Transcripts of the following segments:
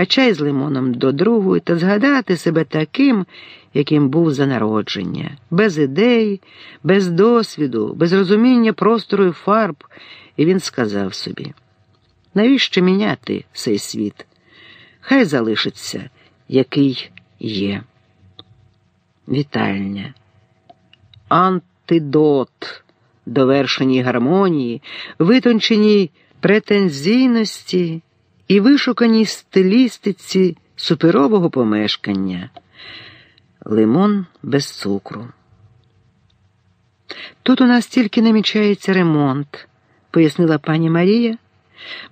а чай з лимоном до другої та згадати себе таким, яким був за народження, без ідей, без досвіду, без розуміння простору і фарб, і він сказав собі: навіщо міняти цей світ? Хай залишиться, який є. Вітальня, антидот довершеній гармонії, витонченій претензійності і вишуканій стилістиці суперового помешкання, лимон без цукру. Тут у нас тільки намічається ремонт, пояснила пані Марія,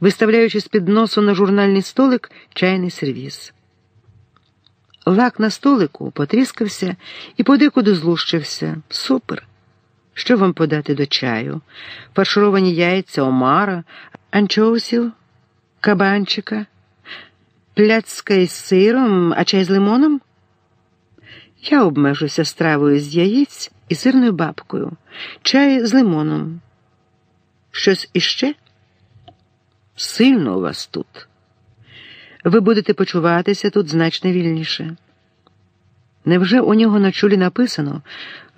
виставляючи з під носу на журнальний столик чайний сервіз. Лак на столику потріскався і подекуди злущився. Супер. Що вам подати до чаю? Фаршировані яйця, омара, анчоусів, кабанчика, пляцка із сиром, а чай з лимоном? Я обмежуся стравою з яєць і сирною бабкою, чай з лимоном. Щось іще? Сильно у вас тут. Ви будете почуватися тут значно вільніше. Невже у нього на чолі написано,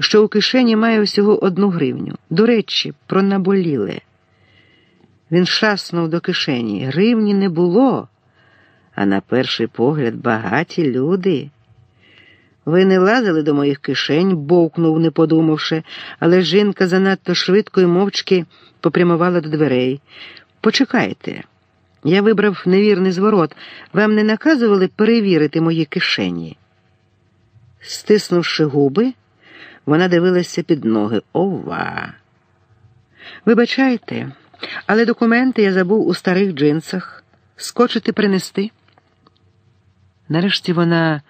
що у кишені має всього одну гривню? До речі, про наболіле. Він шаснув до кишені. Гривні не було, а на перший погляд багаті люди. Ви не лазили до моїх кишень, бовкнув, не подумавши, але жінка занадто швидко і мовчки попрямувала до дверей. Почекайте, я вибрав невірний зворот. Вам не наказували перевірити мої кишені? Стиснувши губи, вона дивилася під ноги. Ова. Вибачайте, але документи я забув у старих джинсах. Скочити принести. Нарешті вона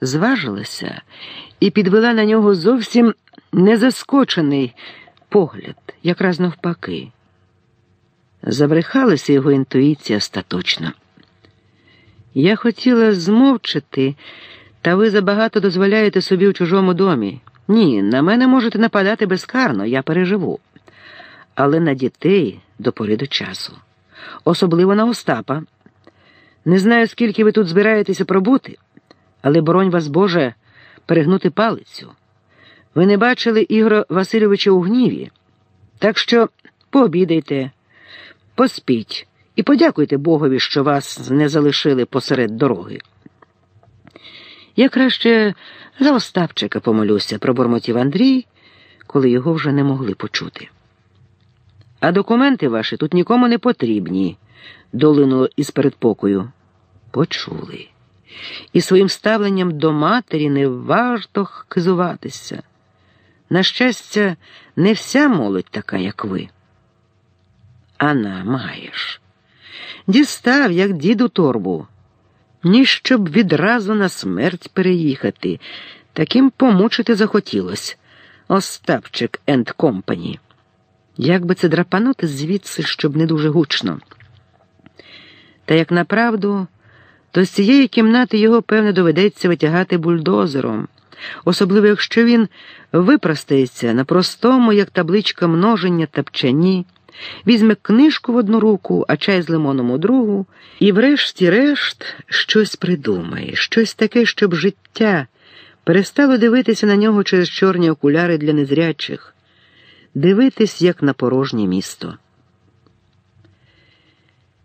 зважилася і підвела на нього зовсім незаскочений погляд, якраз навпаки. Забрехалася його інтуїція остаточно. Я хотіла змовчити. Та ви забагато дозволяєте собі у чужому домі. Ні, на мене можете нападати безкарно, я переживу. Але на дітей до пори до часу, особливо на Остапа. Не знаю, скільки ви тут збираєтеся пробути, але боронь вас, Боже, перегнути палицю. Ви не бачили Ігора Васильовича у гніві. Так що пообідайте, поспіть і подякуйте Богові, що вас не залишили посеред дороги. Я краще за Остапчика помолюся, пробормотів Андрій, коли його вже не могли почути. А документи ваші тут нікому не потрібні, долинуло із передпокою. Почули. І своїм ставленням до матері не варто хизуватися. На щастя, не вся молодь така, як ви. Ана, маєш. Дістав, як діду торбу ні щоб відразу на смерть переїхати. Таким помучити захотілось. Остапчик енд компані. Як би це драпанути звідси, щоб не дуже гучно. Та як направду, то з цієї кімнати його, певне, доведеться витягати бульдозером, особливо якщо він випростається на простому, як табличка множення тапчані візьме книжку в одну руку, а чай з лимоном у другу, і, врешті-решт, щось придумає, щось таке, щоб життя перестало дивитися на нього через чорні окуляри для незрячих, дивитись, як на порожнє місто.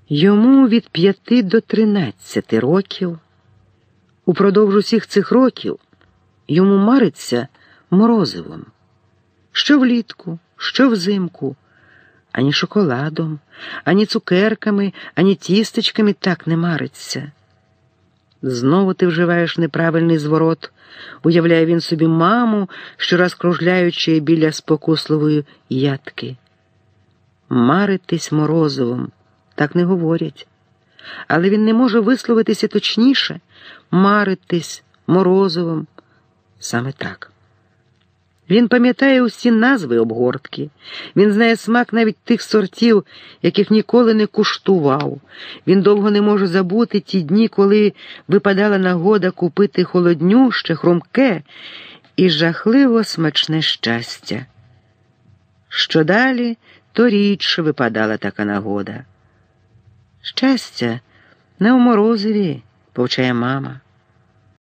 Йому від п'яти до тринадцяти років. Упродовж усіх цих років йому мариться морозивом. Що влітку, що взимку ані шоколадом, ані цукерками, ані тістечками так не мариться. Знову ти вживаєш неправильний зворот, уявляє він собі маму, щораз кружляючи біля спокусливої ядки. Маритись морозовим, так не говорять. Але він не може висловитися точніше, маритись морозовим. Саме так. Він пам'ятає усі назви обгортки, він знає смак навіть тих сортів, яких ніколи не куштував. Він довго не може забути ті дні, коли випадала нагода купити холоднюще, хрумке і жахливо смачне щастя. Що далі, то рідше випадала така нагода. Щастя, не у морозиві, повчає мама.